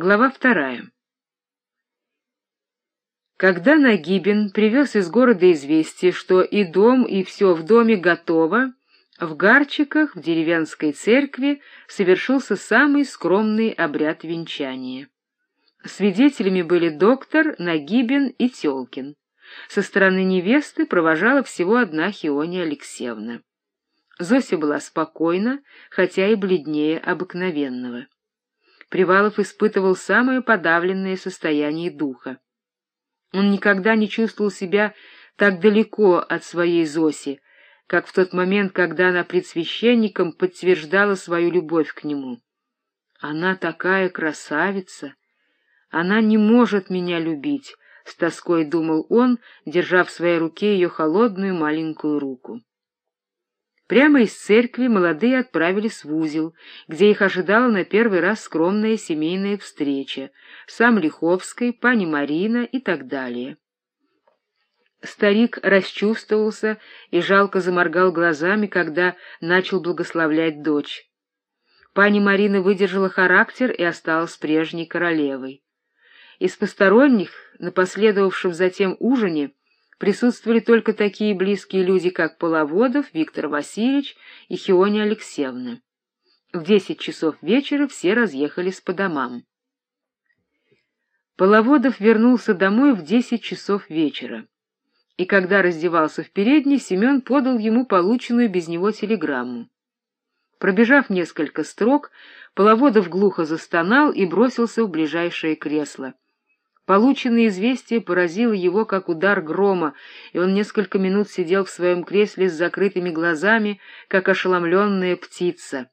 Глава вторая. Когда Нагибин привез из города известие, что и дом, и все в доме готово, в Гарчиках, в деревенской церкви, совершился самый скромный обряд венчания. Свидетелями были доктор, Нагибин и Тёлкин. Со стороны невесты провожала всего одна Хиония Алексеевна. Зося была спокойна, хотя и бледнее обыкновенного. Привалов испытывал самое подавленное состояние духа. Он никогда не чувствовал себя так далеко от своей Зоси, как в тот момент, когда она пред священником подтверждала свою любовь к нему. Она такая красавица! Она не может меня любить, — с тоской думал он, держа в своей руке ее холодную маленькую руку. Прямо из церкви молодые отправились в узел, где их ожидала на первый раз скромная семейная встреча, сам Лиховской, пани Марина и так далее. Старик расчувствовался и жалко заморгал глазами, когда начал благословлять дочь. Пани Марина выдержала характер и осталась прежней королевой. Из посторонних, на последовавшем затем ужине, присутствовали только такие близкие люди, как Половодов, Виктор Васильевич и Хиония Алексеевна. В десять часов вечера все разъехались по домам. Половодов вернулся домой в десять часов вечера. И когда раздевался в передней, Семен подал ему полученную без него телеграмму. Пробежав несколько строк, Половодов глухо застонал и бросился в ближайшее кресло. Полученное известие поразило его, как удар грома, и он несколько минут сидел в своем кресле с закрытыми глазами, как ошеломленная птица.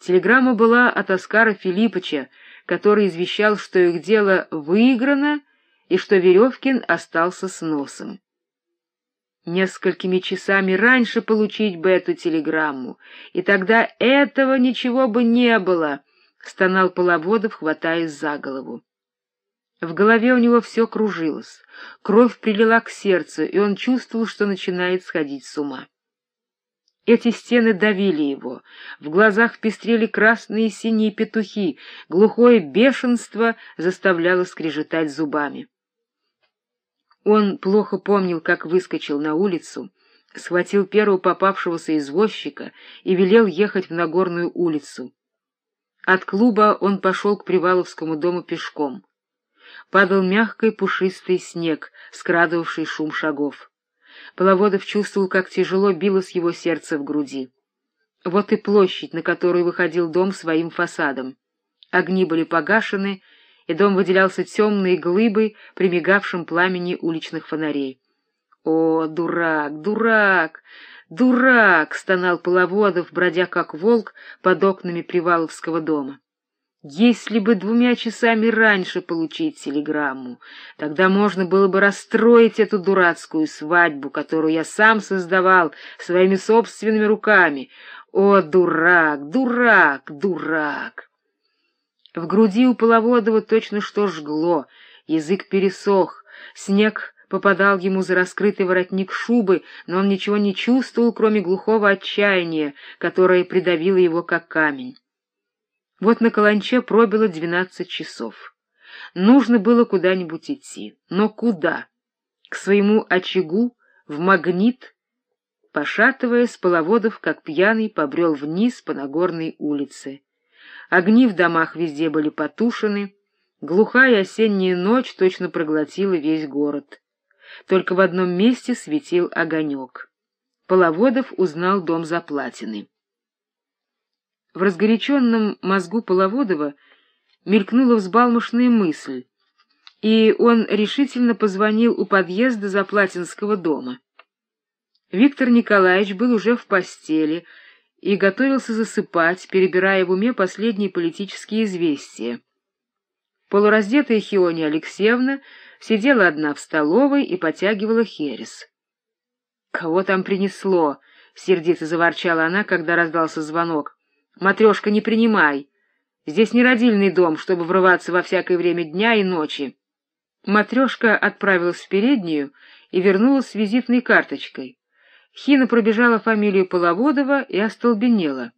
Телеграмма была от Оскара Филиппыча, который извещал, что их дело выиграно и что Веревкин остался с носом. Несколькими часами раньше получить бы эту телеграмму, и тогда этого ничего бы не было, — стонал Половодов, хватаясь за голову. В голове у него все кружилось, кровь прилила к сердцу, и он чувствовал, что начинает сходить с ума. Эти стены давили его, в глазах пестрели красные и синие петухи, глухое бешенство заставляло скрежетать зубами. Он плохо помнил, как выскочил на улицу, схватил первого попавшегося извозчика и велел ехать в Нагорную улицу. От клуба он пошел к Приваловскому дому пешком падал мягкий пушистый снег, скрадывавший шум шагов. Половодов чувствовал, как тяжело билось его сердце в груди. Вот и площадь, на которую выходил дом своим фасадом. Огни были погашены, и дом выделялся темной глыбой при мигавшем пламени уличных фонарей. «О, дурак, дурак, дурак!» — стонал Половодов, бродя как волк под окнами Приваловского дома. Если бы двумя часами раньше получить телеграмму, тогда можно было бы расстроить эту дурацкую свадьбу, которую я сам создавал своими собственными руками. О, дурак, дурак, дурак! В груди у Половодова точно что жгло, язык пересох, снег попадал ему за раскрытый воротник шубы, но он ничего не чувствовал, кроме глухого отчаяния, которое придавило его как камень. Вот на каланче пробило двенадцать часов. Нужно было куда-нибудь идти. Но куда? К своему очагу, в магнит? Пошатываясь, Половодов, как пьяный, побрел вниз по Нагорной улице. Огни в домах везде были потушены, глухая осенняя ночь точно проглотила весь город. Только в одном месте светил огонек. Половодов узнал дом Заплатины. В разгоряченном мозгу Половодова мелькнула взбалмошная мысль, и он решительно позвонил у подъезда Заплатинского дома. Виктор Николаевич был уже в постели и готовился засыпать, перебирая в уме последние политические известия. Полураздетая Хиония Алексеевна сидела одна в столовой и потягивала херес. «Кого там принесло?» — сердито заворчала она, когда раздался звонок. Матрешка, не принимай. Здесь не родильный дом, чтобы врываться во всякое время дня и ночи. Матрешка отправилась в переднюю и вернулась с визитной карточкой. Хина пробежала фамилию Половодова и остолбенела.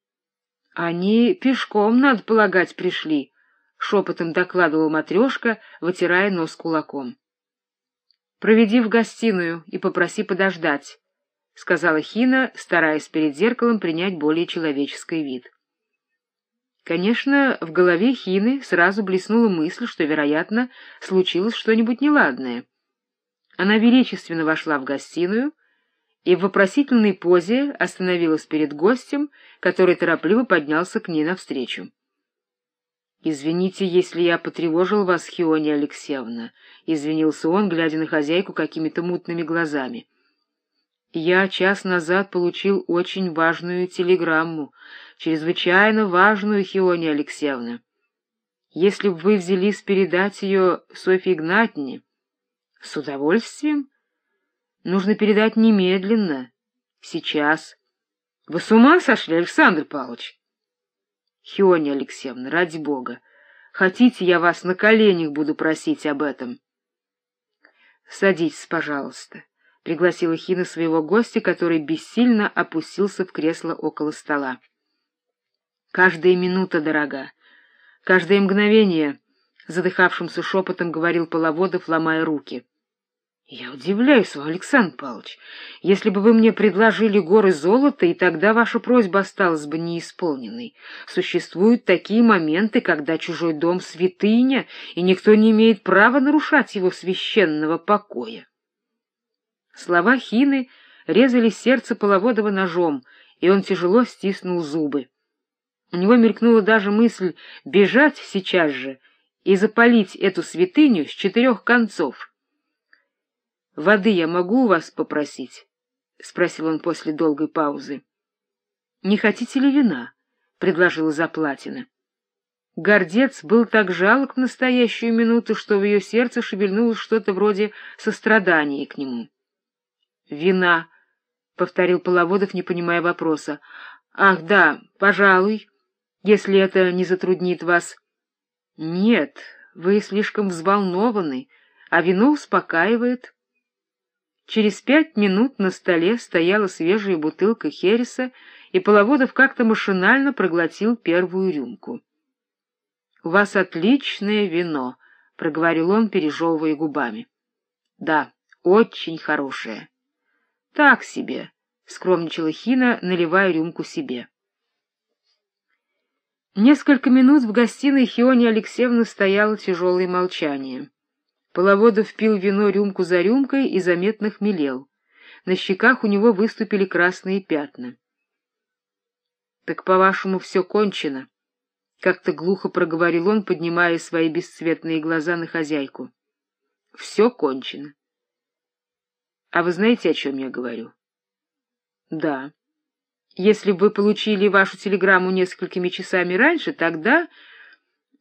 — Они пешком, надо полагать, пришли, шепотом докладывал Матрешка, вытирая нос кулаком. Проведи в гостиную и попроси подождать, — сказала Хина, стараясь перед зеркалом принять более человеческий вид. Конечно, в голове Хины сразу блеснула мысль, что, вероятно, случилось что-нибудь неладное. Она величественно вошла в гостиную и в вопросительной позе остановилась перед гостем, который торопливо поднялся к ней навстречу. — Извините, если я потревожил вас, Хиония Алексеевна, — извинился он, глядя на хозяйку какими-то мутными глазами. — Я час назад получил очень важную телеграмму, чрезвычайно важную, Хиония Алексеевна. Если бы вы взялись передать ее Софье Игнатьевне... — С удовольствием. Нужно передать немедленно, сейчас. — Вы с ума сошли, Александр Павлович? Хиония Алексеевна, ради бога, хотите, я вас на коленях буду просить об этом? — Садитесь, пожалуйста, — пригласила Хина своего гостя, который бессильно опустился в кресло около стола. — Каждая минута дорога, каждое мгновение, — задыхавшимся шепотом говорил Половодов, ломая руки. — я удивляюсь Александр Павлович. Если бы вы мне предложили горы золота, и тогда ваша просьба осталась бы неисполненной. Существуют такие моменты, когда чужой дом — святыня, и никто не имеет права нарушать его священного покоя. Слова Хины резали сердце Половодова ножом, и он тяжело стиснул зубы. У него мелькнула даже мысль бежать сейчас же и запалить эту святыню с четырех концов — Воды я могу у вас попросить? — спросил он после долгой паузы. — Не хотите ли вина? — предложила Заплатина. Гордец был так жалок в настоящую минуту, что в ее сердце шевельнулось что-то вроде сострадания к нему. — Вина, — повторил Половодов, не понимая вопроса. — Ах, да, пожалуй, если это не затруднит вас. — Нет, вы слишком взволнованы, а вино успокаивает. — Через пять минут на столе стояла свежая бутылка хереса, и Половодов как-то машинально проглотил первую рюмку. — У вас отличное вино, — проговорил он, пережевывая губами. — Да, очень хорошее. — Так себе, — скромничала Хина, наливая рюмку себе. Несколько минут в гостиной Хионе Алексеевна стояло тяжелое молчание. Половодов пил вино рюмку за рюмкой и заметно хмелел. На щеках у него выступили красные пятна. — Так, по-вашему, все кончено? — как-то глухо проговорил он, поднимая свои бесцветные глаза на хозяйку. — Все кончено. — А вы знаете, о чем я говорю? — Да. Если бы вы получили вашу телеграмму несколькими часами раньше, тогда...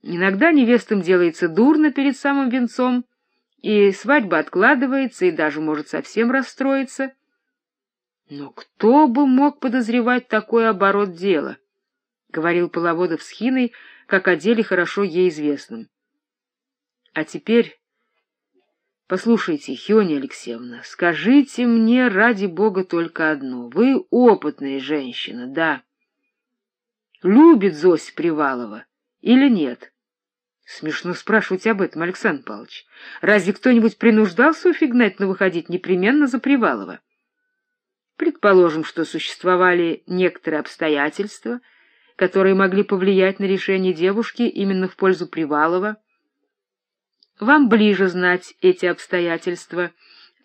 Иногда невестам делается дурно перед самым венцом, и свадьба откладывается, и даже может совсем расстроиться. Но кто бы мог подозревать такой оборот дела? — говорил Половодов с Хиной, как о деле хорошо ей известном. — А теперь... Послушайте, Хиония Алексеевна, скажите мне ради бога только одно. Вы опытная женщина, да. Любит Зось Привалова или нет? — Смешно спрашивать об этом, Александр Павлович. Разве кто-нибудь принуждал Софью Игнатьевну выходить непременно за Привалова? Предположим, что существовали некоторые обстоятельства, которые могли повлиять на решение девушки именно в пользу Привалова. Вам ближе знать эти обстоятельства.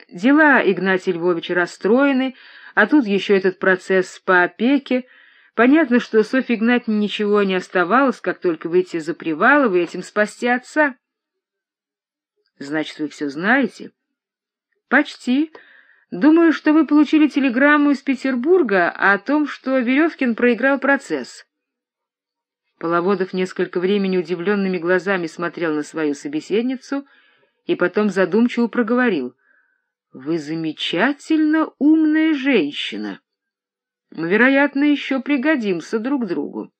Дела Игнатия Львовича расстроены, а тут еще этот процесс по опеке — Понятно, что Софье Игнатьевне ничего не оставалось, как только выйти за Привалова и этим спасти отца. — Значит, вы все знаете? — Почти. Думаю, что вы получили телеграмму из Петербурга о том, что Веревкин проиграл процесс. Половодов несколько времени удивленными глазами смотрел на свою собеседницу и потом задумчиво проговорил. — Вы замечательно умная женщина. Мы, вероятно, еще пригодимся друг другу.